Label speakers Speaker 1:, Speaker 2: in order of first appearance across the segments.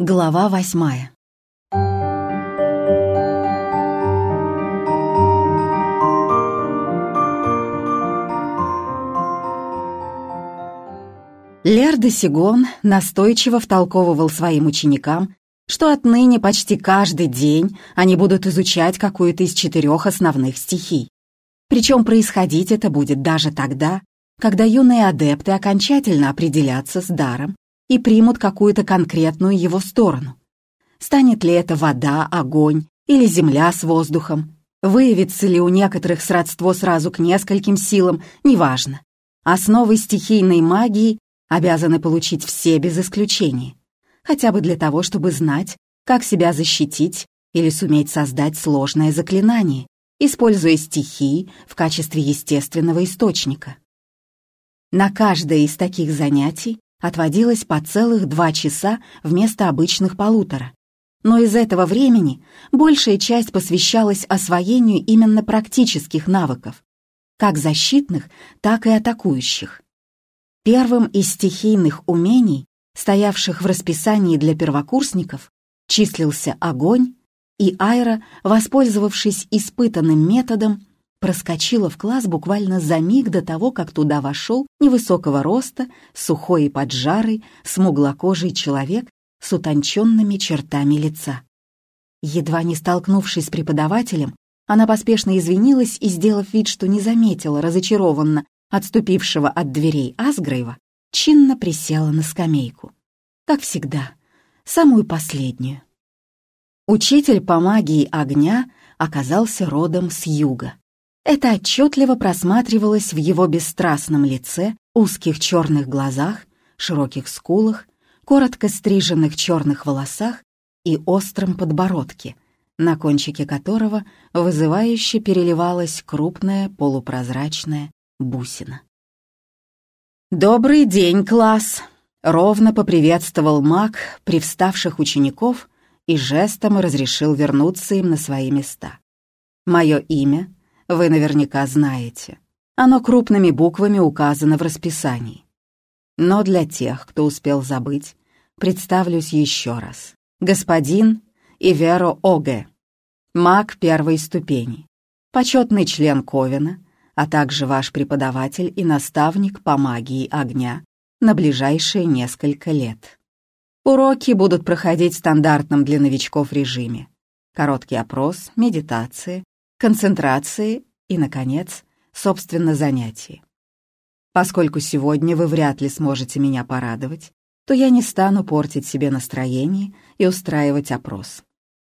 Speaker 1: Глава восьмая. Лер де Сигон настойчиво втолковывал своим ученикам, что отныне почти каждый день они будут изучать какую-то из четырех основных стихий. Причем происходить это будет даже тогда, когда юные адепты окончательно определятся с даром и примут какую-то конкретную его сторону. Станет ли это вода, огонь или земля с воздухом? Выявится ли у некоторых сродство сразу к нескольким силам, неважно. Основы стихийной магии обязаны получить все без исключения, хотя бы для того, чтобы знать, как себя защитить или суметь создать сложное заклинание, используя стихии в качестве естественного источника. На каждое из таких занятий отводилось по целых два часа вместо обычных полутора. Но из этого времени большая часть посвящалась освоению именно практических навыков, как защитных, так и атакующих. Первым из стихийных умений, стоявших в расписании для первокурсников, числился огонь, и Айра, воспользовавшись испытанным методом, проскочила в класс буквально за миг до того, как туда вошел невысокого роста, сухой и поджарый, смуглокожий человек с утонченными чертами лица. Едва не столкнувшись с преподавателем, она поспешно извинилась и, сделав вид, что не заметила разочарованно отступившего от дверей Асгрейва, чинно присела на скамейку. Как всегда, самую последнюю. Учитель по магии огня оказался родом с юга. Это отчетливо просматривалось в его бесстрастном лице, узких черных глазах, широких скулах, коротко стриженных черных волосах и остром подбородке, на кончике которого вызывающе переливалась крупная полупрозрачная бусина. «Добрый день, класс!» — ровно поприветствовал маг привставших учеников и жестом разрешил вернуться им на свои места. «Мое имя вы наверняка знаете. Оно крупными буквами указано в расписании. Но для тех, кто успел забыть, представлюсь еще раз. Господин Иверо Оге, маг первой ступени, почетный член Ковена, а также ваш преподаватель и наставник по магии огня на ближайшие несколько лет. Уроки будут проходить в стандартном для новичков режиме. Короткий опрос, медитации, концентрации и, наконец, собственно, занятии. Поскольку сегодня вы вряд ли сможете меня порадовать, то я не стану портить себе настроение и устраивать опрос.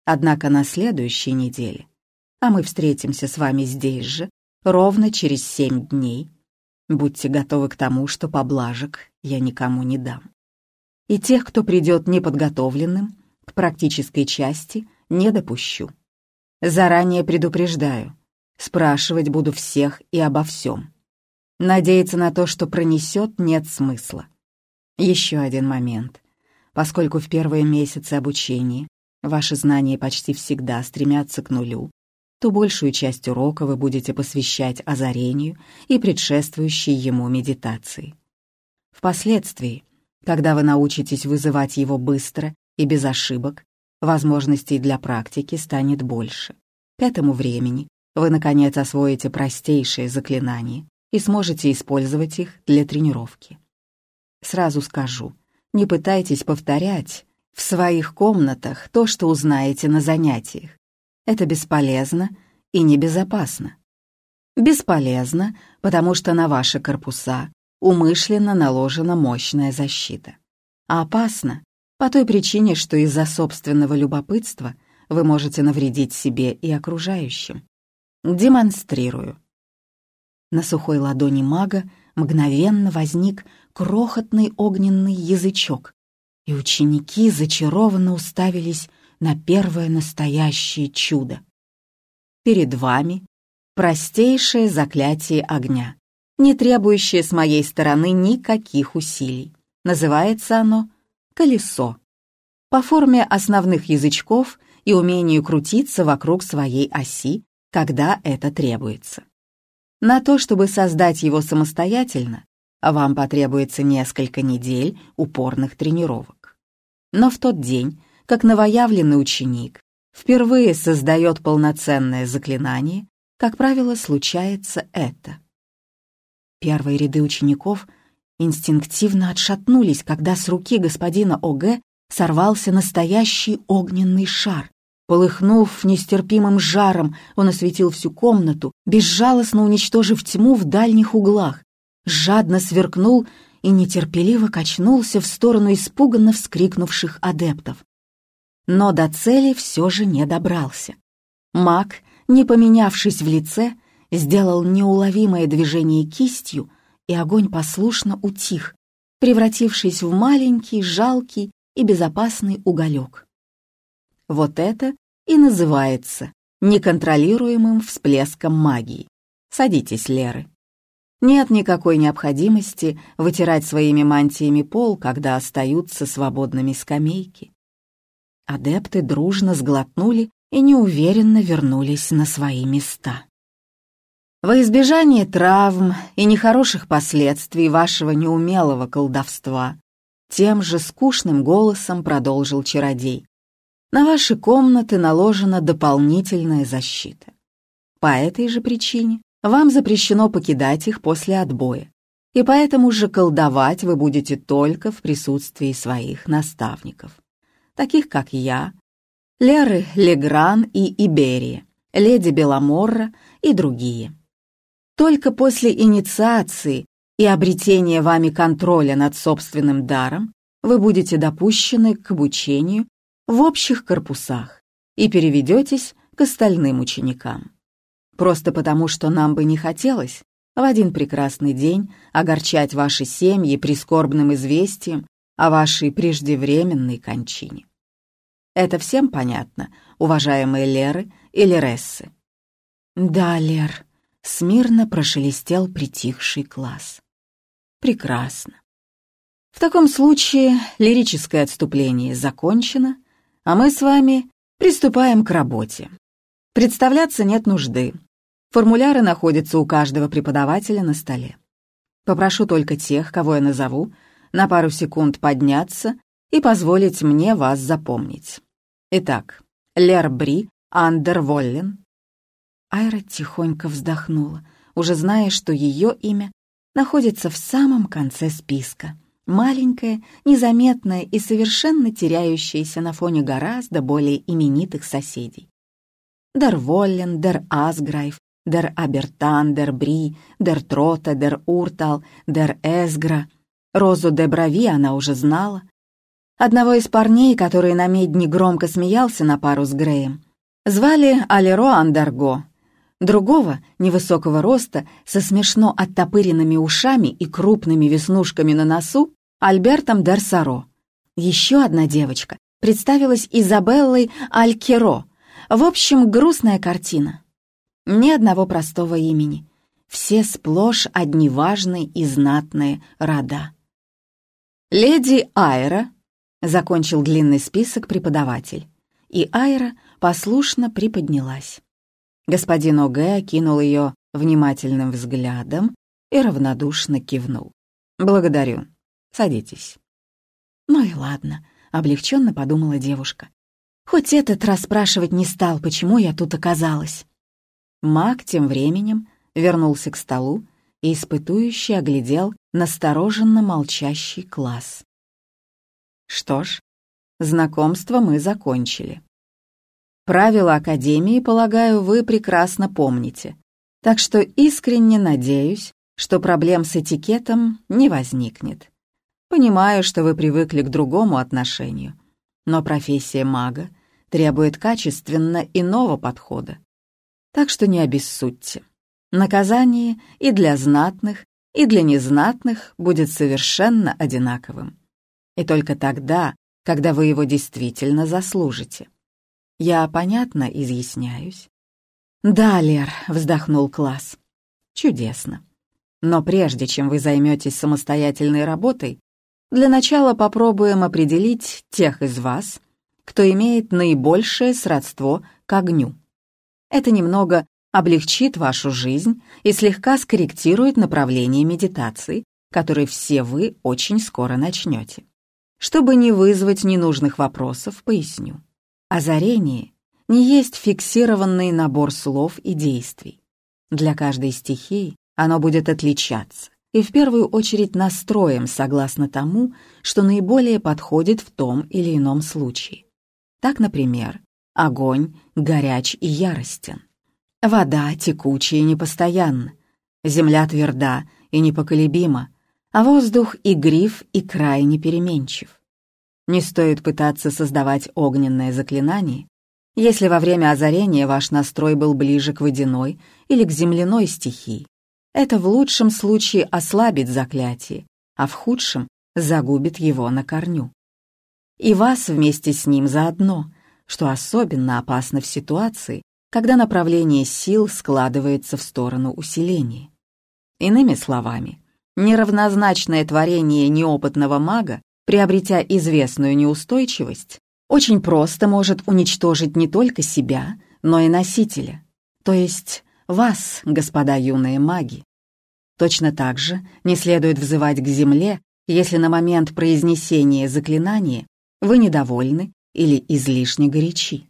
Speaker 1: Однако на следующей неделе, а мы встретимся с вами здесь же, ровно через семь дней, будьте готовы к тому, что поблажек я никому не дам. И тех, кто придет неподготовленным, к практической части не допущу. Заранее предупреждаю, спрашивать буду всех и обо всем. Надеяться на то, что пронесет, нет смысла. Еще один момент. Поскольку в первые месяцы обучения ваши знания почти всегда стремятся к нулю, то большую часть урока вы будете посвящать озарению и предшествующей ему медитации. Впоследствии, когда вы научитесь вызывать его быстро и без ошибок, возможностей для практики станет больше. К этому времени вы, наконец, освоите простейшие заклинания и сможете использовать их для тренировки. Сразу скажу, не пытайтесь повторять в своих комнатах то, что узнаете на занятиях. Это бесполезно и небезопасно. Бесполезно, потому что на ваши корпуса умышленно наложена мощная защита. А опасно, по той причине, что из-за собственного любопытства вы можете навредить себе и окружающим. Демонстрирую. На сухой ладони мага мгновенно возник крохотный огненный язычок, и ученики зачарованно уставились на первое настоящее чудо. Перед вами простейшее заклятие огня, не требующее с моей стороны никаких усилий. Называется оно колесо. По форме основных язычков и умению крутиться вокруг своей оси, когда это требуется. На то, чтобы создать его самостоятельно, вам потребуется несколько недель упорных тренировок. Но в тот день, как новоявленный ученик впервые создает полноценное заклинание, как правило, случается это. Первые ряды учеников инстинктивно отшатнулись, когда с руки господина ОГ сорвался настоящий огненный шар. Полыхнув нестерпимым жаром, он осветил всю комнату, безжалостно уничтожив тьму в дальних углах, жадно сверкнул и нетерпеливо качнулся в сторону испуганно вскрикнувших адептов. Но до цели все же не добрался. Маг, не поменявшись в лице, сделал неуловимое движение кистью, и огонь послушно утих, превратившись в маленький, жалкий и безопасный уголек. Вот это и называется неконтролируемым всплеском магии. Садитесь, Леры. Нет никакой необходимости вытирать своими мантиями пол, когда остаются свободными скамейки. Адепты дружно сглотнули и неуверенно вернулись на свои места. Во избежание травм и нехороших последствий вашего неумелого колдовства тем же скучным голосом продолжил чародей. На ваши комнаты наложена дополнительная защита. По этой же причине вам запрещено покидать их после отбоя, и поэтому же колдовать вы будете только в присутствии своих наставников, таких как я, Леры Легран и Иберия, леди Беломорра и другие. Только после инициации и обретения вами контроля над собственным даром вы будете допущены к обучению в общих корпусах и переведетесь к остальным ученикам. Просто потому, что нам бы не хотелось в один прекрасный день огорчать ваши семьи прискорбным известием о вашей преждевременной кончине. Это всем понятно, уважаемые Леры или Рессы? Да, Лер, смирно прошелестел притихший класс. Прекрасно. В таком случае лирическое отступление закончено, а мы с вами приступаем к работе. Представляться нет нужды. Формуляры находятся у каждого преподавателя на столе. Попрошу только тех, кого я назову, на пару секунд подняться и позволить мне вас запомнить. Итак, Лер Бри Андерволлен, Айра тихонько вздохнула, уже зная, что ее имя находится в самом конце списка. Маленькое, незаметное и совершенно теряющееся на фоне гораздо более именитых соседей. Дер Воллен, Дер Асграйф, Дер Абертан, Дер Бри, Дер Трота, Дер Уртал, Дер Эсгра. Розу де Брави она уже знала. Одного из парней, который на медне громко смеялся на пару с Греем, звали Алеро Андарго, Другого, невысокого роста, со смешно оттопыренными ушами и крупными веснушками на носу, Альбертом Дерсаро. Еще одна девочка представилась Изабеллой Алькеро. В общем, грустная картина. Ни одного простого имени. Все сплошь одни важные и знатные рода. «Леди Айра», — закончил длинный список преподаватель, и Айра послушно приподнялась. Господин Огэ окинул ее внимательным взглядом и равнодушно кивнул. «Благодарю. Садитесь». «Ну и ладно», — облегченно подумала девушка. «Хоть этот раз спрашивать не стал, почему я тут оказалась». Маг тем временем вернулся к столу и испытующе оглядел настороженно молчащий класс. «Что ж, знакомство мы закончили. Правила Академии, полагаю, вы прекрасно помните. Так что искренне надеюсь, что проблем с этикетом не возникнет. Понимаю, что вы привыкли к другому отношению, но профессия мага требует качественно иного подхода. Так что не обессудьте. Наказание и для знатных, и для незнатных будет совершенно одинаковым. И только тогда, когда вы его действительно заслужите. Я понятно изъясняюсь?» «Да, Лер», — вздохнул класс. «Чудесно. Но прежде чем вы займетесь самостоятельной работой, для начала попробуем определить тех из вас, кто имеет наибольшее сродство к огню. Это немного облегчит вашу жизнь и слегка скорректирует направление медитации, который все вы очень скоро начнете. Чтобы не вызвать ненужных вопросов, поясню. Озарение не есть фиксированный набор слов и действий. Для каждой стихии оно будет отличаться, и в первую очередь настроем согласно тому, что наиболее подходит в том или ином случае. Так, например, огонь горяч и яростен, вода текучая и непостоянна, земля тверда и непоколебима, а воздух игрив и крайне переменчив. Не стоит пытаться создавать огненное заклинание, если во время озарения ваш настрой был ближе к водяной или к земляной стихии. Это в лучшем случае ослабит заклятие, а в худшем загубит его на корню. И вас вместе с ним заодно, что особенно опасно в ситуации, когда направление сил складывается в сторону усиления. Иными словами, неравнозначное творение неопытного мага, приобретя известную неустойчивость, очень просто может уничтожить не только себя, но и носителя, то есть вас, господа юные маги. Точно так же не следует взывать к земле, если на момент произнесения заклинания вы недовольны или излишне горячи.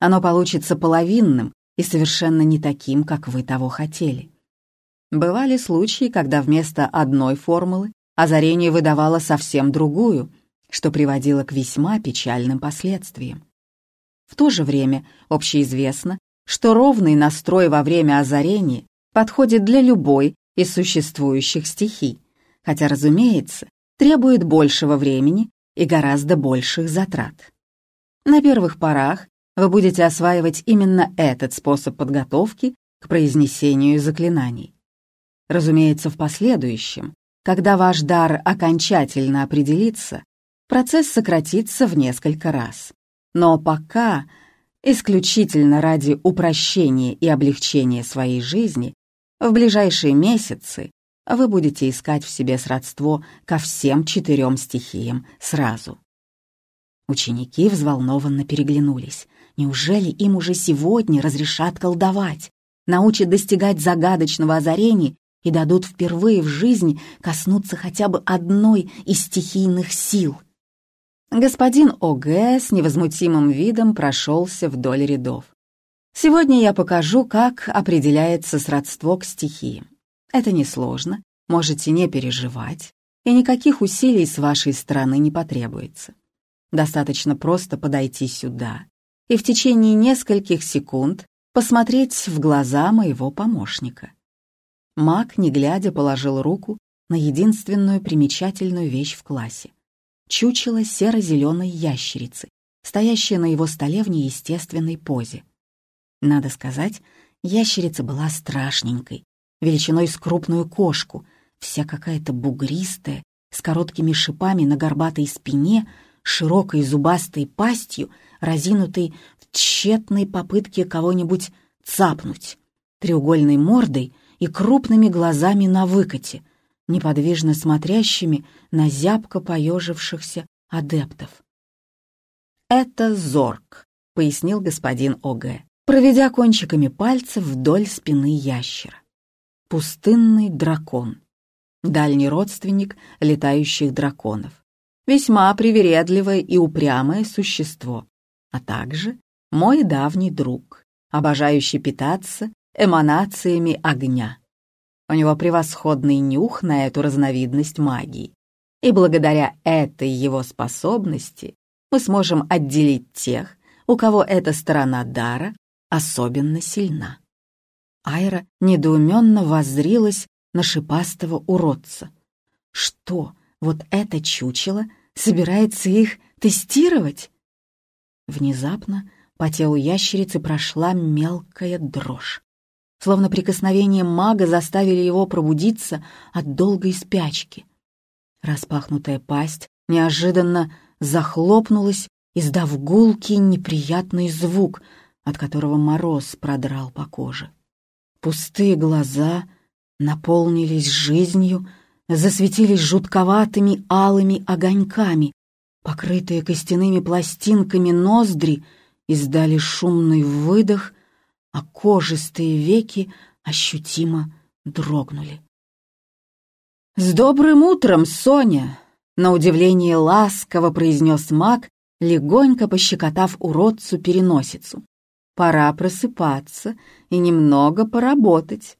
Speaker 1: Оно получится половинным и совершенно не таким, как вы того хотели. Бывали случаи, когда вместо одной формулы озарение выдавало совсем другую, что приводило к весьма печальным последствиям. В то же время общеизвестно, что ровный настрой во время озарения подходит для любой из существующих стихий, хотя, разумеется, требует большего времени и гораздо больших затрат. На первых порах вы будете осваивать именно этот способ подготовки к произнесению заклинаний. Разумеется, в последующем, когда ваш дар окончательно определится, процесс сократится в несколько раз. Но пока, исключительно ради упрощения и облегчения своей жизни, в ближайшие месяцы вы будете искать в себе сродство ко всем четырем стихиям сразу. Ученики взволнованно переглянулись. Неужели им уже сегодня разрешат колдовать, научат достигать загадочного озарения и дадут впервые в жизни коснуться хотя бы одной из стихийных сил. Господин О.Г. с невозмутимым видом прошелся вдоль рядов. Сегодня я покажу, как определяется сродство к стихиям. Это несложно, можете не переживать, и никаких усилий с вашей стороны не потребуется. Достаточно просто подойти сюда и в течение нескольких секунд посмотреть в глаза моего помощника. Маг, не глядя, положил руку на единственную примечательную вещь в классе. Чучело серо-зеленой ящерицы, стоящее на его столе в неестественной позе. Надо сказать, ящерица была страшненькой, величиной с крупную кошку, вся какая-то бугристая, с короткими шипами на горбатой спине, широкой зубастой пастью, разинутой в тщетной попытке кого-нибудь цапнуть, треугольной мордой — и крупными глазами на выкате, неподвижно смотрящими на зябко поежившихся адептов. «Это зорг», — пояснил господин О.Г., проведя кончиками пальцев вдоль спины ящера. «Пустынный дракон. Дальний родственник летающих драконов. Весьма привередливое и упрямое существо, а также мой давний друг, обожающий питаться эманациями огня. У него превосходный нюх на эту разновидность магии. И благодаря этой его способности мы сможем отделить тех, у кого эта сторона дара особенно сильна. Айра недоуменно воззрилась на шипастого уродца. Что, вот это чучело собирается их тестировать? Внезапно по телу ящерицы прошла мелкая дрожь словно прикосновением мага заставили его пробудиться от долгой спячки. Распахнутая пасть неожиданно захлопнулась, издав гулкий неприятный звук, от которого мороз продрал по коже. Пустые глаза наполнились жизнью, засветились жутковатыми алыми огоньками, покрытые костяными пластинками ноздри издали шумный выдох а кожистые веки ощутимо дрогнули. «С добрым утром, Соня!» На удивление ласково произнес маг, легонько пощекотав уродцу переносицу. «Пора просыпаться и немного поработать.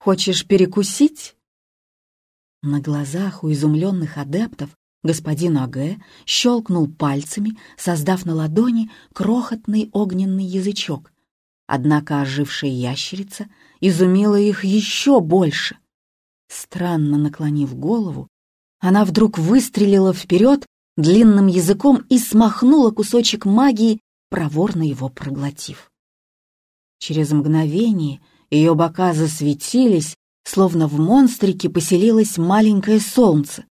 Speaker 1: Хочешь перекусить?» На глазах у изумленных адептов господин Аге щелкнул пальцами, создав на ладони крохотный огненный язычок. Однако ожившая ящерица изумила их еще больше. Странно наклонив голову, она вдруг выстрелила вперед длинным языком и смахнула кусочек магии, проворно его проглотив. Через мгновение ее бока засветились, словно в монстрике поселилось маленькое солнце.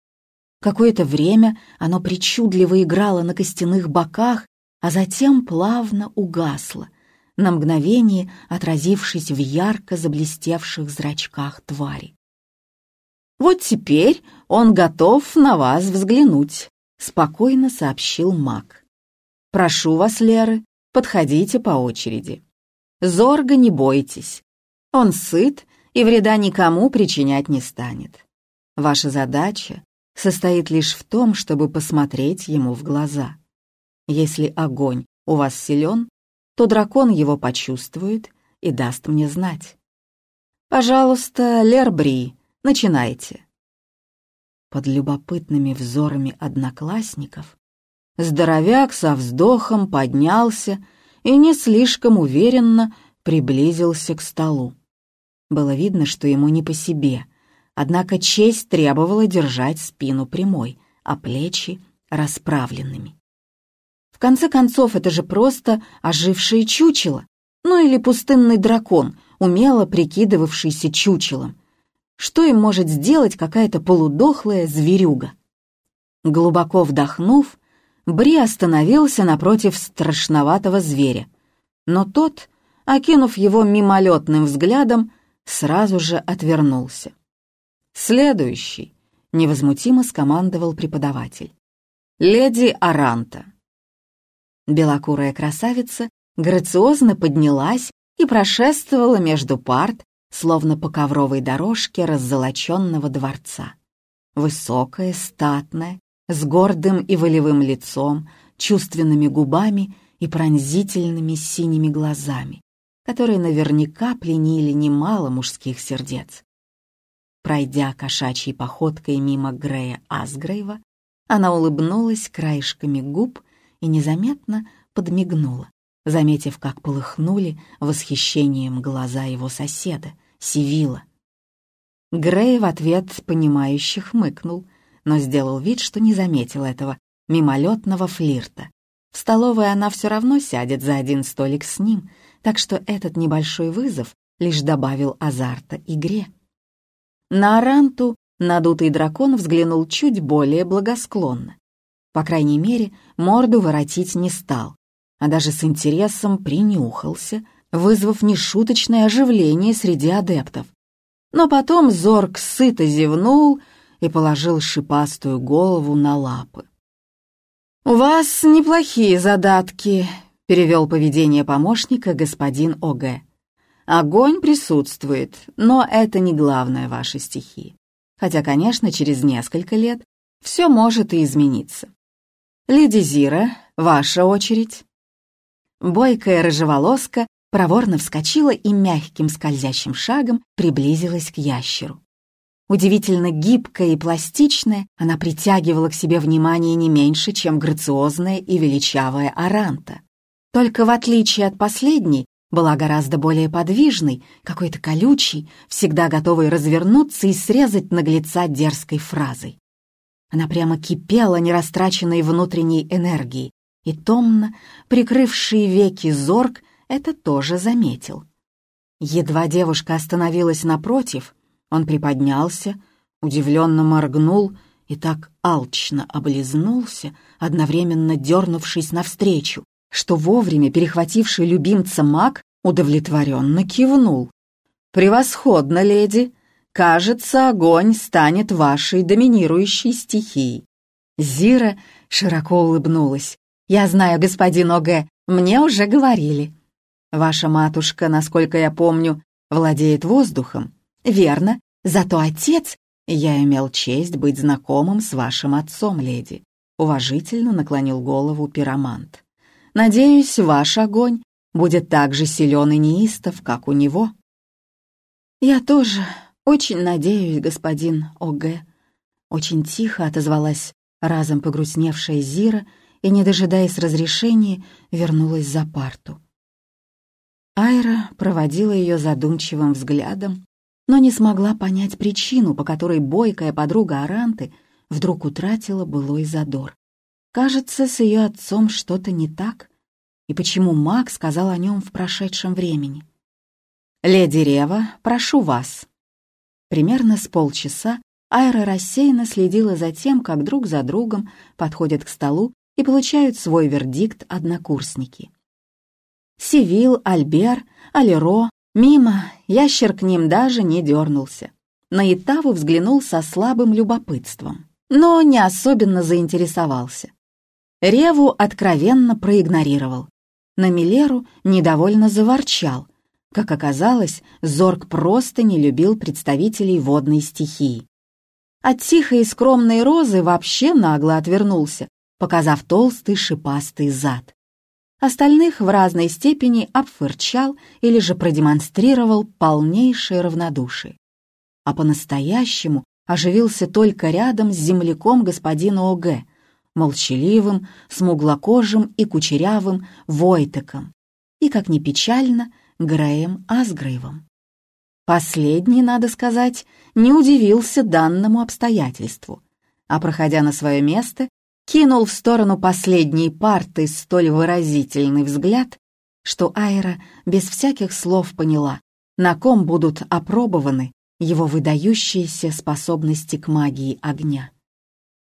Speaker 1: Какое-то время оно причудливо играло на костяных боках, а затем плавно угасло, на мгновение отразившись в ярко заблестевших зрачках твари. «Вот теперь он готов на вас взглянуть», — спокойно сообщил маг. «Прошу вас, Леры, подходите по очереди. Зорга не бойтесь. Он сыт и вреда никому причинять не станет. Ваша задача состоит лишь в том, чтобы посмотреть ему в глаза. Если огонь у вас силен, то дракон его почувствует и даст мне знать. Пожалуйста, Лербри, начинайте. Под любопытными взорами одноклассников здоровяк со вздохом поднялся и не слишком уверенно приблизился к столу. Было видно, что ему не по себе, однако честь требовала держать спину прямой, а плечи расправленными. В конце концов, это же просто ожившее чучело, ну или пустынный дракон, умело прикидывавшийся чучелом. Что им может сделать какая-то полудохлая зверюга? Глубоко вдохнув, Бри остановился напротив страшноватого зверя, но тот, окинув его мимолетным взглядом, сразу же отвернулся. «Следующий», — невозмутимо скомандовал преподаватель. «Леди Аранта». Белокурая красавица грациозно поднялась и прошествовала между парт, словно по ковровой дорожке раззолоченного дворца. Высокая, статная, с гордым и волевым лицом, чувственными губами и пронзительными синими глазами, которые наверняка пленили немало мужских сердец. Пройдя кошачьей походкой мимо Грея Асгрейва, она улыбнулась краешками губ и незаметно подмигнула, заметив, как полыхнули восхищением глаза его соседа, Сивила. Грей в ответ понимающе хмыкнул — но сделал вид, что не заметил этого мимолетного флирта. В столовой она все равно сядет за один столик с ним, так что этот небольшой вызов лишь добавил азарта игре. На Аранту надутый дракон взглянул чуть более благосклонно. По крайней мере, морду воротить не стал, а даже с интересом принюхался, вызвав нешуточное оживление среди адептов. Но потом Зорг сыто зевнул — и положил шипастую голову на лапы. «У вас неплохие задатки», — перевел поведение помощника господин О.Г. «Огонь присутствует, но это не главная ваша стихия. Хотя, конечно, через несколько лет все может и измениться. Леди Зира, ваша очередь». Бойкая рыжеволоска проворно вскочила и мягким скользящим шагом приблизилась к ящеру. Удивительно гибкая и пластичная, она притягивала к себе внимание не меньше, чем грациозная и величавая Аранта. Только в отличие от последней, была гораздо более подвижной, какой-то колючей, всегда готовой развернуться и срезать наглеца дерзкой фразой. Она прямо кипела нерастраченной внутренней энергией, и томно, прикрывший веки зорг, это тоже заметил. Едва девушка остановилась напротив, он приподнялся, удивленно моргнул и так алчно облизнулся, одновременно дернувшись навстречу, что вовремя перехвативший любимца маг удовлетворенно кивнул. «Превосходно, леди! Кажется, огонь станет вашей доминирующей стихией». Зира широко улыбнулась. «Я знаю, господин Оге, мне уже говорили. Ваша матушка, насколько я помню, владеет воздухом. Верно, зато отец «Я имел честь быть знакомым с вашим отцом, леди», — уважительно наклонил голову пиромант. «Надеюсь, ваш огонь будет так же силен и неистов, как у него». «Я тоже очень надеюсь, господин О.Г.», — очень тихо отозвалась разом погрустневшая Зира и, не дожидаясь разрешения, вернулась за парту. Айра проводила ее задумчивым взглядом, но не смогла понять причину, по которой бойкая подруга Аранты вдруг утратила былой задор. Кажется, с ее отцом что-то не так, и почему маг сказал о нем в прошедшем времени. «Леди Рева, прошу вас». Примерно с полчаса Айра рассеянно следила за тем, как друг за другом подходят к столу и получают свой вердикт однокурсники. Сивил, Альбер, Алеро, мимо, ящер к ним даже не дернулся. На Итаву взглянул со слабым любопытством, но не особенно заинтересовался. Реву откровенно проигнорировал. На Милеру недовольно заворчал. Как оказалось, Зорг просто не любил представителей водной стихии. От тихой и скромной розы вообще нагло отвернулся, показав толстый шипастый зад. Остальных в разной степени обфырчал или же продемонстрировал полнейшее равнодушие. А по-настоящему оживился только рядом с земляком господина ОГ, молчаливым, смуглокожим и кучерявым Войтеком, и, как ни печально, Греем Асгрейвом. Последний, надо сказать, не удивился данному обстоятельству, а, проходя на свое место, кинул в сторону последней парты столь выразительный взгляд, что Айра без всяких слов поняла, на ком будут опробованы его выдающиеся способности к магии огня.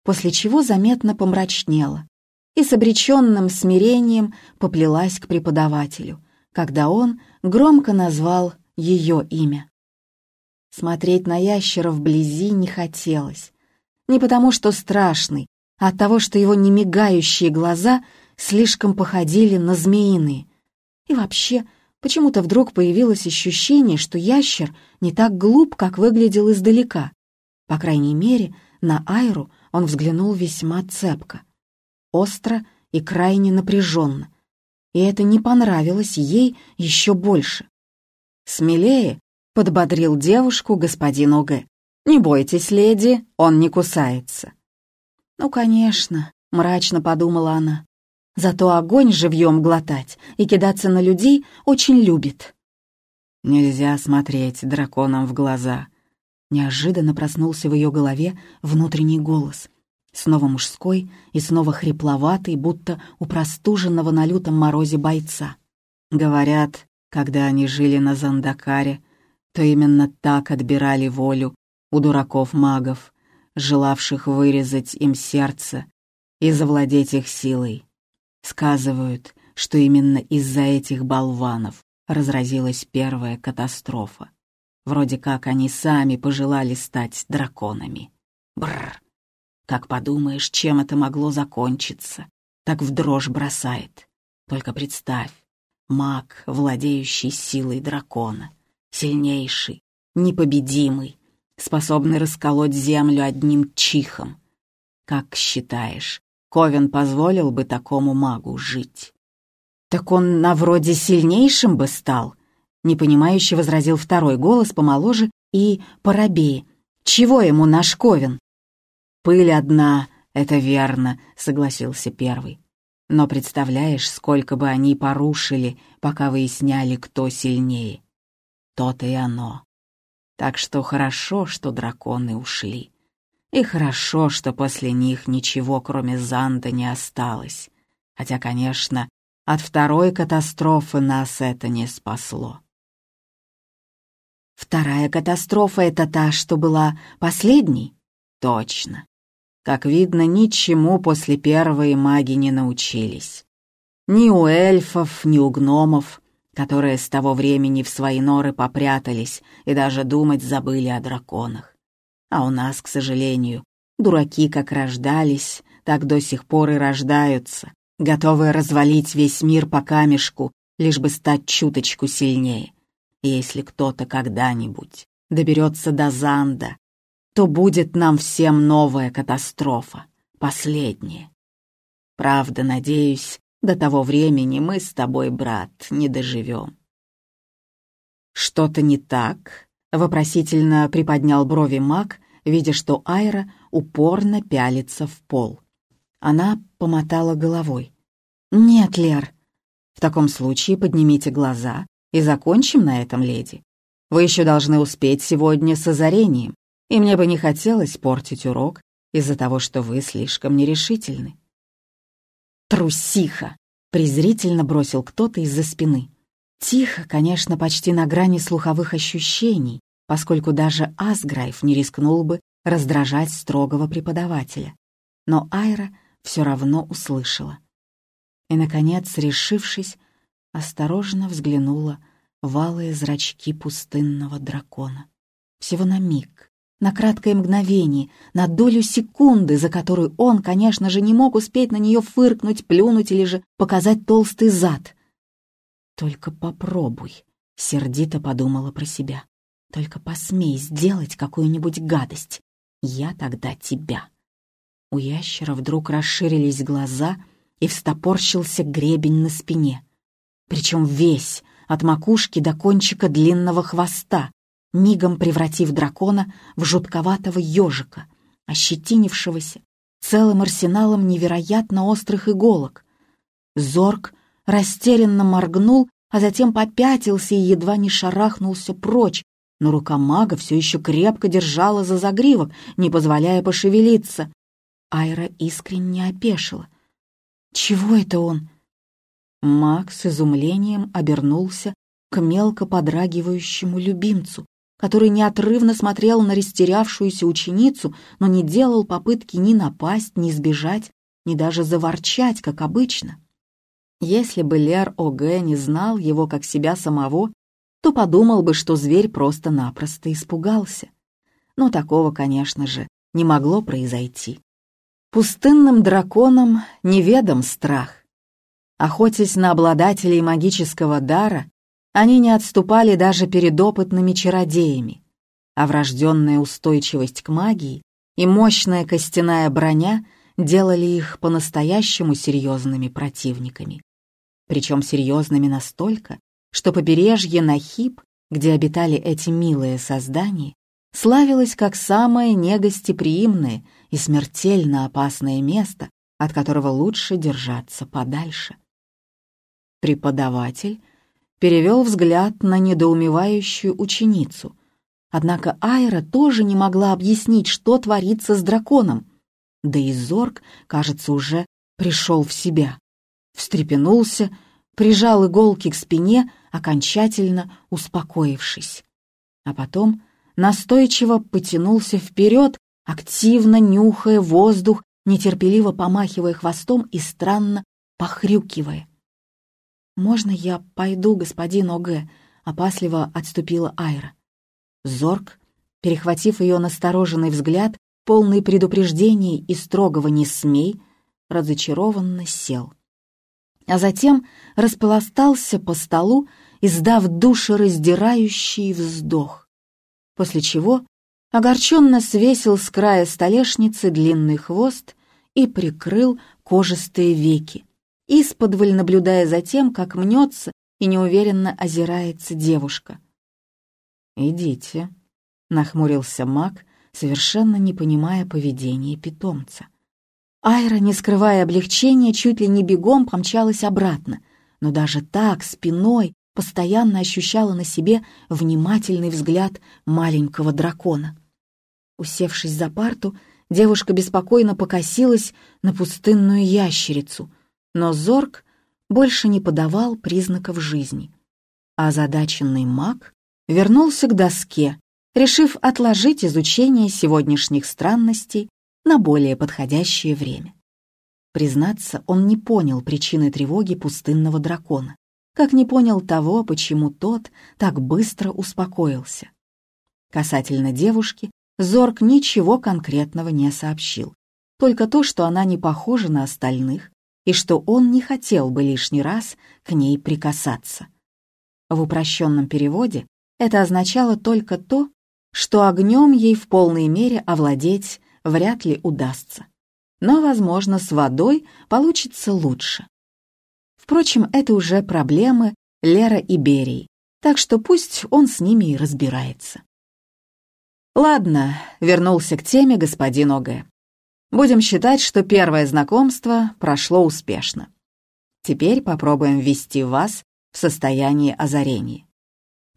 Speaker 1: После чего заметно помрачнела и с обреченным смирением поплелась к преподавателю, когда он громко назвал ее имя. Смотреть на ящера вблизи не хотелось. Не потому, что страшный, а от того, что его немигающие глаза слишком походили на змеиные. И вообще, почему-то вдруг появилось ощущение, что ящер не так глуп, как выглядел издалека. По крайней мере, на Айру он взглянул весьма цепко, остро и крайне напряженно. И это не понравилось ей еще больше. «Смелее!» — подбодрил девушку господин Огэ. «Не бойтесь, леди, он не кусается». «Ну, конечно», — мрачно подумала она. «Зато огонь живьем глотать и кидаться на людей очень любит».
Speaker 2: «Нельзя смотреть драконам в глаза», — неожиданно проснулся в ее голове внутренний голос. Снова мужской и снова хрипловатый, будто у простуженного на лютом морозе бойца. Говорят, когда они жили на Зандакаре, то именно так отбирали волю у дураков-магов, желавших вырезать им сердце и завладеть их силой. Сказывают, что именно из-за этих болванов разразилась первая катастрофа. Вроде как они сами пожелали стать драконами. Бррр. Как подумаешь, чем это могло закончиться, так в дрожь бросает. Только представь, Маг, владеющий силой дракона, сильнейший, непобедимый, способный расколоть землю одним чихом. Как считаешь, Ковен позволил бы такому магу жить?
Speaker 1: «Так он на вроде сильнейшим бы стал», — непонимающе возразил второй голос помоложе и порабее. «Чего ему наш Ковен?»
Speaker 2: «Пыль одна, это верно», — согласился первый. Но представляешь, сколько бы они порушили, пока выясняли, кто сильнее. То-то и оно. Так что хорошо, что драконы ушли. И хорошо, что после них ничего, кроме Занда, не осталось. Хотя, конечно, от второй катастрофы нас это не спасло.
Speaker 1: Вторая катастрофа — это та, что была последней?
Speaker 2: Точно. Как видно, ничему после первой маги не научились. Ни у эльфов, ни у гномов, которые с того времени в свои норы попрятались и даже думать забыли о драконах. А у нас, к сожалению, дураки как рождались, так до сих пор и рождаются, готовые развалить весь мир по камешку, лишь бы стать чуточку сильнее. И если кто-то когда-нибудь доберется до Занда, то будет нам всем новая катастрофа, последняя. Правда, надеюсь, до того времени мы с тобой, брат, не доживем. «Что-то не так?» — вопросительно приподнял брови маг, видя, что Айра упорно пялится в пол. Она помотала головой. «Нет, Лер. В таком случае поднимите глаза и закончим на этом, леди. Вы еще должны успеть сегодня с озарением, и мне бы не хотелось портить урок из-за того, что вы слишком нерешительны». «Трусиха!» — презрительно бросил кто-то из-за спины. Тихо, конечно, почти на грани слуховых ощущений, поскольку даже Асграйф не рискнул бы раздражать строгого преподавателя. Но Айра все равно услышала. И, наконец, решившись, осторожно взглянула в алые зрачки пустынного дракона. Всего на миг, на краткое мгновение, на долю секунды, за которую он, конечно же, не мог успеть на нее фыркнуть, плюнуть или же показать толстый зад. «Только попробуй», — сердито подумала про себя. «Только посмей сделать какую-нибудь гадость. Я тогда тебя». У ящера вдруг расширились глаза и встопорщился гребень на спине. Причем весь, от макушки до кончика длинного хвоста, мигом превратив дракона в жутковатого ежика, ощетинившегося целым арсеналом невероятно острых иголок. Зорг растерянно моргнул, а затем попятился и едва не шарахнулся прочь, но рука мага все еще крепко держала за загривок, не позволяя пошевелиться. Айра искренне опешила. «Чего это он?» Маг с изумлением обернулся к мелко подрагивающему любимцу, который неотрывно смотрел на растерявшуюся ученицу, но не делал попытки ни напасть, ни сбежать, ни даже заворчать, как обычно. Если бы Лер Оге не знал его как себя самого, то подумал бы, что зверь просто-напросто испугался. Но такого, конечно же, не могло произойти. Пустынным драконам неведом страх. Охотясь на обладателей магического дара, они не отступали даже перед опытными чародеями, а врожденная устойчивость к магии и мощная костяная броня делали их по-настоящему серьезными противниками. Причем серьезными настолько, что побережье Нахиб, где обитали эти милые создания, славилось как самое негостеприимное и смертельно опасное место, от которого лучше держаться подальше. Преподаватель перевел взгляд на недоумевающую ученицу. Однако Айра тоже не могла объяснить, что творится с драконом. Да и Зорг, кажется, уже пришел в себя. Встрепенулся, прижал иголки к спине, окончательно успокоившись. А потом настойчиво потянулся вперед, активно нюхая воздух, нетерпеливо помахивая хвостом и странно похрюкивая. «Можно я пойду, господин Оге?» — опасливо отступила Айра. Зорг, перехватив ее настороженный взгляд, полный предупреждений и строгого «не смей», разочарованно сел. А затем распластался по столу, издав душераздирающий вздох, после чего огорченно свесил с края столешницы длинный хвост и прикрыл кожистые веки, исподволь наблюдая за тем, как мнется и неуверенно озирается девушка. «Идите», — нахмурился маг, совершенно не понимая поведения питомца. Айра, не скрывая облегчения, чуть ли не бегом помчалась обратно, но даже так, спиной, постоянно ощущала на себе внимательный взгляд маленького дракона. Усевшись за парту, девушка беспокойно покосилась на пустынную ящерицу, но Зорг больше не подавал признаков жизни. А озадаченный маг вернулся к доске, решив отложить изучение сегодняшних странностей на более подходящее время. Признаться, он не понял причины тревоги пустынного дракона, как не понял того, почему тот так быстро успокоился. Касательно девушки, Зорг ничего конкретного не сообщил, только то, что она не похожа на остальных, и что он не хотел бы лишний раз к ней прикасаться. В упрощенном переводе это означало только то, что огнем ей в полной мере овладеть вряд ли удастся. Но, возможно, с водой получится лучше. Впрочем, это уже проблемы Лера и Берии, так что пусть он с ними и разбирается. «Ладно», — вернулся к теме господин Огэ. «Будем считать, что первое знакомство прошло успешно. Теперь попробуем ввести вас в состояние озарения.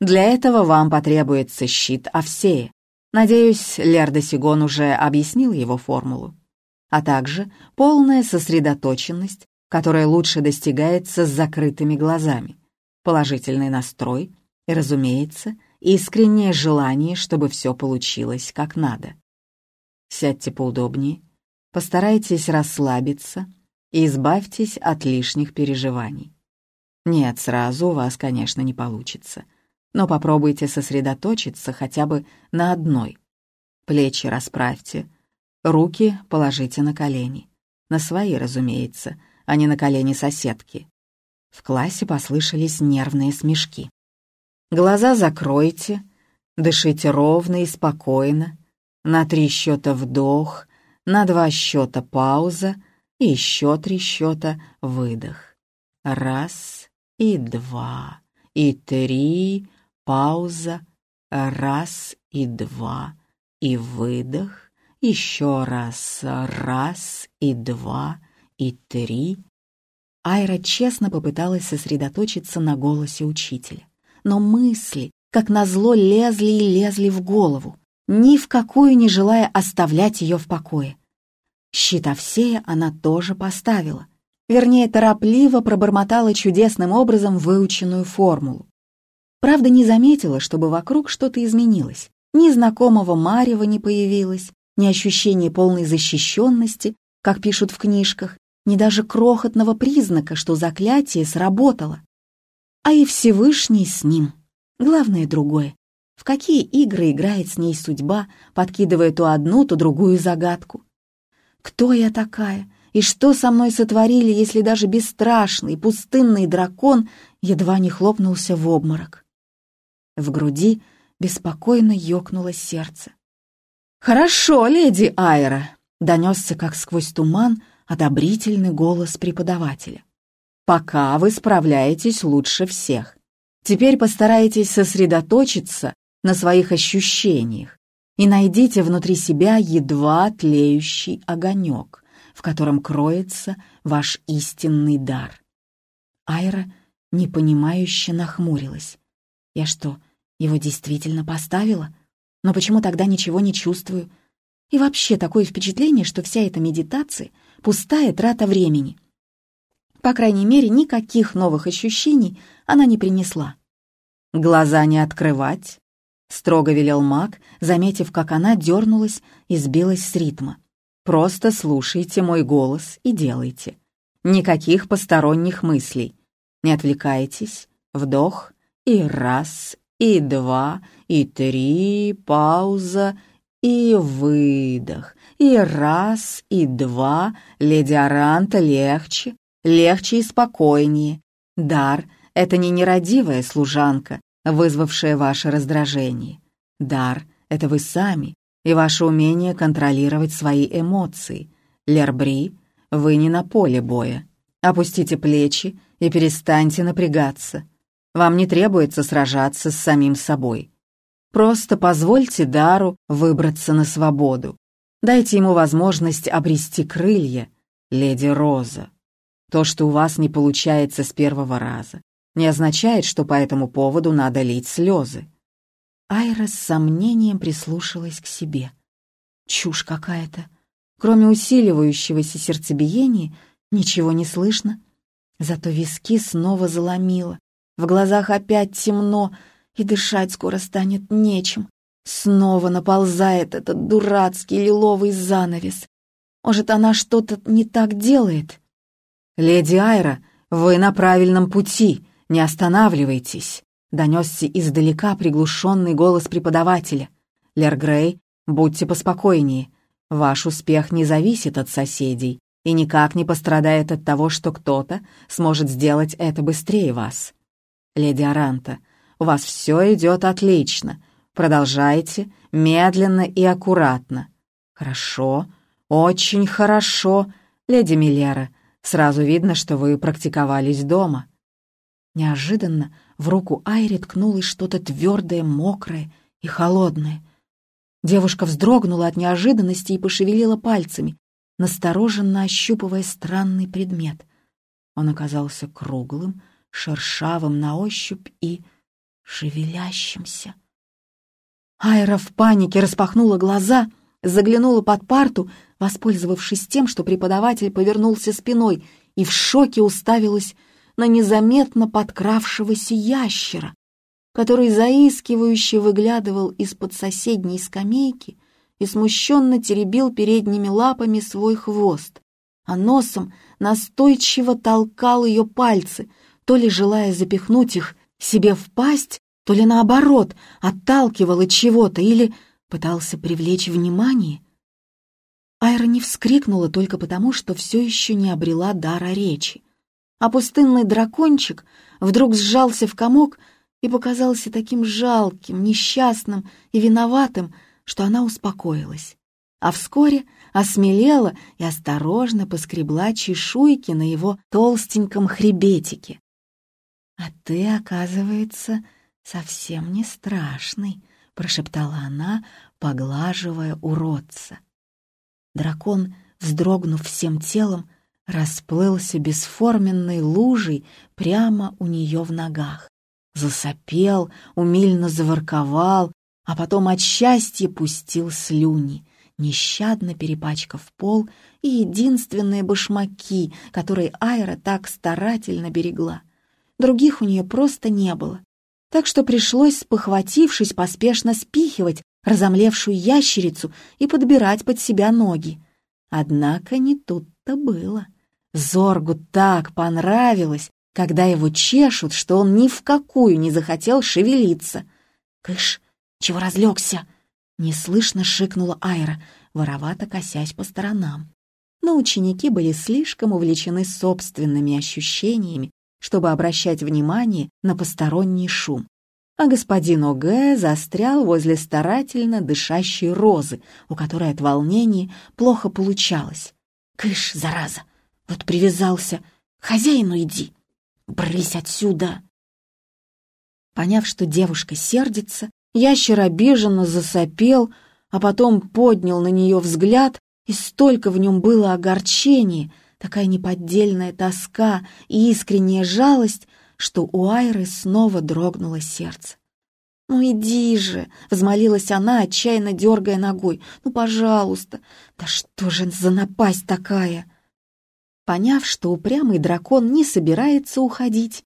Speaker 2: Для этого вам потребуется щит Овсея. Надеюсь, Лерда Сигон уже объяснил его формулу. А также полная сосредоточенность, которая лучше достигается с закрытыми глазами, положительный настрой и, разумеется, искреннее желание, чтобы все получилось как надо. Сядьте поудобнее, постарайтесь расслабиться и избавьтесь от лишних переживаний. Нет, сразу у вас, конечно, не получится — но попробуйте сосредоточиться хотя бы на одной. Плечи расправьте, руки положите на колени. На свои, разумеется, а не на колени соседки. В классе послышались нервные смешки. Глаза закройте, дышите ровно и спокойно. На три счета вдох, на два счета пауза и еще три счета выдох. Раз и два и три, Пауза, раз и два, и выдох, еще раз, раз и два, и три. Айра честно попыталась сосредоточиться на голосе учителя. Но мысли, как назло, лезли и лезли в голову, ни в какую не желая оставлять ее в покое. Щит она тоже поставила. Вернее, торопливо пробормотала чудесным образом выученную формулу. Правда, не заметила, чтобы вокруг что-то изменилось. Ни знакомого Марева не появилось, ни ощущения полной защищенности, как пишут в книжках, ни даже крохотного признака, что заклятие сработало. А и Всевышний с ним. Главное другое. В какие игры играет с ней судьба, подкидывая то одну, то другую загадку? Кто я такая? И что со мной сотворили, если даже бесстрашный, пустынный дракон едва не хлопнулся в обморок? В груди беспокойно ёкнуло сердце. «Хорошо, леди Айра!» — донесся как сквозь туман одобрительный голос преподавателя. «Пока вы справляетесь лучше всех. Теперь постарайтесь сосредоточиться на своих ощущениях и найдите внутри себя едва тлеющий огонек, в котором кроется ваш истинный дар». Айра непонимающе нахмурилась. «Я что, его действительно поставила? Но почему тогда ничего не чувствую? И вообще такое впечатление, что вся эта медитация — пустая трата времени. По крайней мере, никаких новых ощущений она не принесла. «Глаза не открывать», — строго велел маг, заметив, как она дернулась и сбилась с ритма. «Просто слушайте мой голос и делайте. Никаких посторонних мыслей. Не отвлекайтесь. Вдох и раз, и два, и три, пауза, и выдох, и раз, и два, леди Аранта легче, легче и спокойнее. Дар — это не нерадивая служанка, вызвавшая ваше раздражение. Дар — это вы сами и ваше умение контролировать свои эмоции. Лербри, вы не на поле боя. Опустите плечи и перестаньте напрягаться. Вам не требуется сражаться с самим собой. Просто позвольте Дару выбраться на свободу. Дайте ему возможность обрести крылья, леди Роза. То, что у вас не получается с первого раза, не означает, что по этому поводу надо лить слезы. Айра с сомнением прислушалась к себе. Чушь какая-то. Кроме усиливающегося сердцебиения, ничего не слышно. Зато виски снова заломило, в глазах опять темно, и дышать скоро станет нечем. Снова наползает этот дурацкий лиловый занавес. Может, она что-то не так делает? «Леди Айра, вы на правильном пути, не останавливайтесь», — донесся издалека приглушенный голос преподавателя. «Лер Грей, будьте поспокойнее. Ваш успех не зависит от соседей и никак не пострадает от того, что кто-то сможет сделать это быстрее вас. «Леди Аранта, у вас все идет отлично. Продолжайте, медленно и аккуратно. Хорошо, очень хорошо, леди Миллера. Сразу видно, что вы практиковались дома. Неожиданно в руку Айри ткнулось что-то твердое, мокрое и холодное. Девушка вздрогнула от неожиданности и пошевелила пальцами, настороженно ощупывая странный предмет. Он оказался круглым, шершавым на ощупь и шевелящимся. Айра в панике распахнула глаза, заглянула под парту, воспользовавшись тем, что преподаватель повернулся спиной, и в шоке уставилась на незаметно подкравшегося ящера, который заискивающе выглядывал из-под соседней скамейки и смущенно теребил передними лапами свой хвост, а носом настойчиво толкал ее пальцы, то ли желая запихнуть их себе в пасть, то ли наоборот, отталкивал от чего-то или пытался привлечь внимание. Айра не вскрикнула только потому, что все еще не обрела дара речи. А пустынный дракончик вдруг сжался в комок и показался таким жалким, несчастным и виноватым, что она успокоилась. А вскоре осмелела и осторожно поскребла чешуйки на его толстеньком хребетике. «А ты, оказывается, совсем не страшный», — прошептала она, поглаживая уродца. Дракон, вздрогнув всем телом, расплылся бесформенной лужей прямо у нее в ногах. Засопел, умильно заворковал, а потом от счастья пустил слюни, нещадно перепачкав пол и единственные башмаки, которые Айра так старательно берегла. Других у нее просто не было. Так что пришлось, похватившись, поспешно спихивать разомлевшую ящерицу и подбирать под себя ноги. Однако не тут-то было. Зоргу так понравилось, когда его чешут, что он ни в какую не захотел шевелиться. «Кыш, чего разлегся?» Неслышно шикнула Айра, воровато косясь по сторонам. Но ученики были слишком увлечены собственными ощущениями, чтобы обращать внимание на посторонний шум. А господин Огэ застрял возле старательно дышащей розы, у которой от волнения плохо получалось. «Кыш, зараза! Вот привязался! Хозяину иди! Брысь отсюда!» Поняв, что девушка сердится, ящер обиженно засопел, а потом поднял на нее взгляд, и столько в нем было огорчения, такая неподдельная тоска и искренняя жалость, что у Айры снова дрогнуло сердце. «Ну иди же!» — взмолилась она, отчаянно дергая ногой. «Ну, пожалуйста! Да что же за напасть такая?» Поняв, что упрямый дракон не собирается уходить,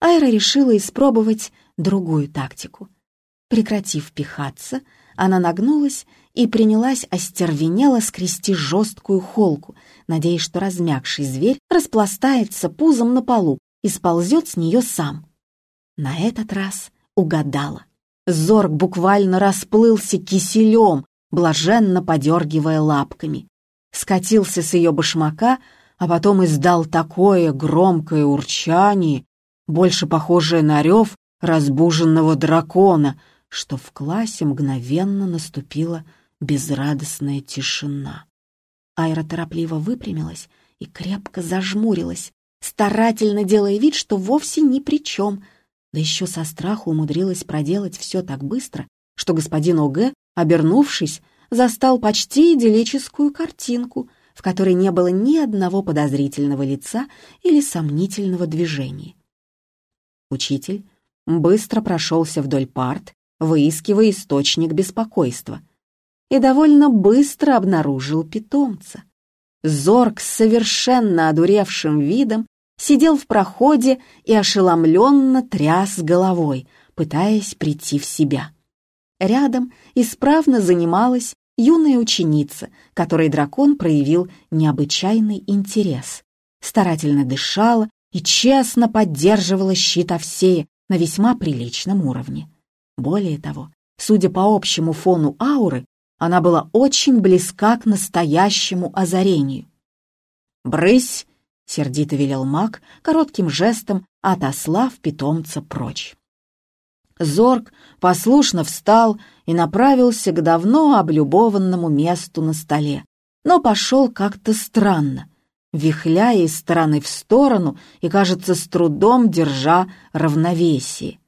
Speaker 2: Айра решила испробовать другую тактику. Прекратив пихаться, она нагнулась и принялась остервенело скрести жесткую холку, надеясь, что размягший зверь распластается пузом на полу и сползет с нее сам. На этот раз угадала. Зорг буквально расплылся киселем, блаженно подергивая лапками. Скатился с ее башмака, а потом издал такое громкое урчание, больше похожее на рев разбуженного дракона, что в классе мгновенно наступила безрадостная тишина. Айра торопливо выпрямилась и крепко зажмурилась, старательно делая вид, что вовсе ни при чем, да еще со страху умудрилась проделать все так быстро, что господин Оге, обернувшись, застал почти идиллическую картинку, в которой не было ни одного подозрительного лица или сомнительного движения. Учитель быстро прошелся вдоль парт, выискивая источник беспокойства, и довольно быстро обнаружил питомца. Зорг с совершенно одуревшим видом сидел в проходе и ошеломленно тряс головой, пытаясь прийти в себя. Рядом исправно занималась юная ученица, которой дракон проявил необычайный интерес. Старательно дышала и честно поддерживала щит Овсея на весьма приличном уровне. Более того, судя по общему фону ауры, она была очень близка к настоящему озарению. «Брысь!» — сердито велел маг, коротким жестом отослав питомца прочь. Зорг послушно встал и направился к давно облюбованному месту на столе, но пошел как-то странно, вихляя из стороны в сторону и, кажется, с трудом держа равновесие.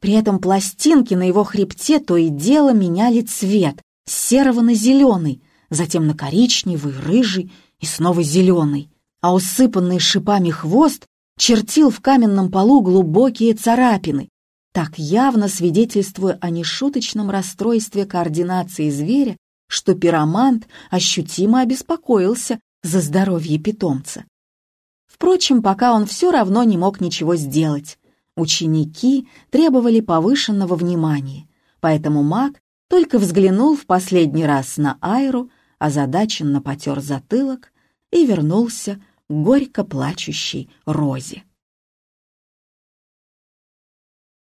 Speaker 2: При этом пластинки на его хребте то и дело меняли цвет с серого на зеленый, затем на коричневый, рыжий и снова зеленый, а усыпанный шипами хвост чертил в каменном полу глубокие царапины, так явно свидетельствуя о нешуточном расстройстве координации зверя, что пиромант ощутимо обеспокоился за здоровье питомца. Впрочем, пока он все равно не мог ничего сделать. Ученики требовали повышенного внимания, поэтому маг только взглянул в последний раз на Айру, озадаченно потер затылок и вернулся к горько плачущей Розе.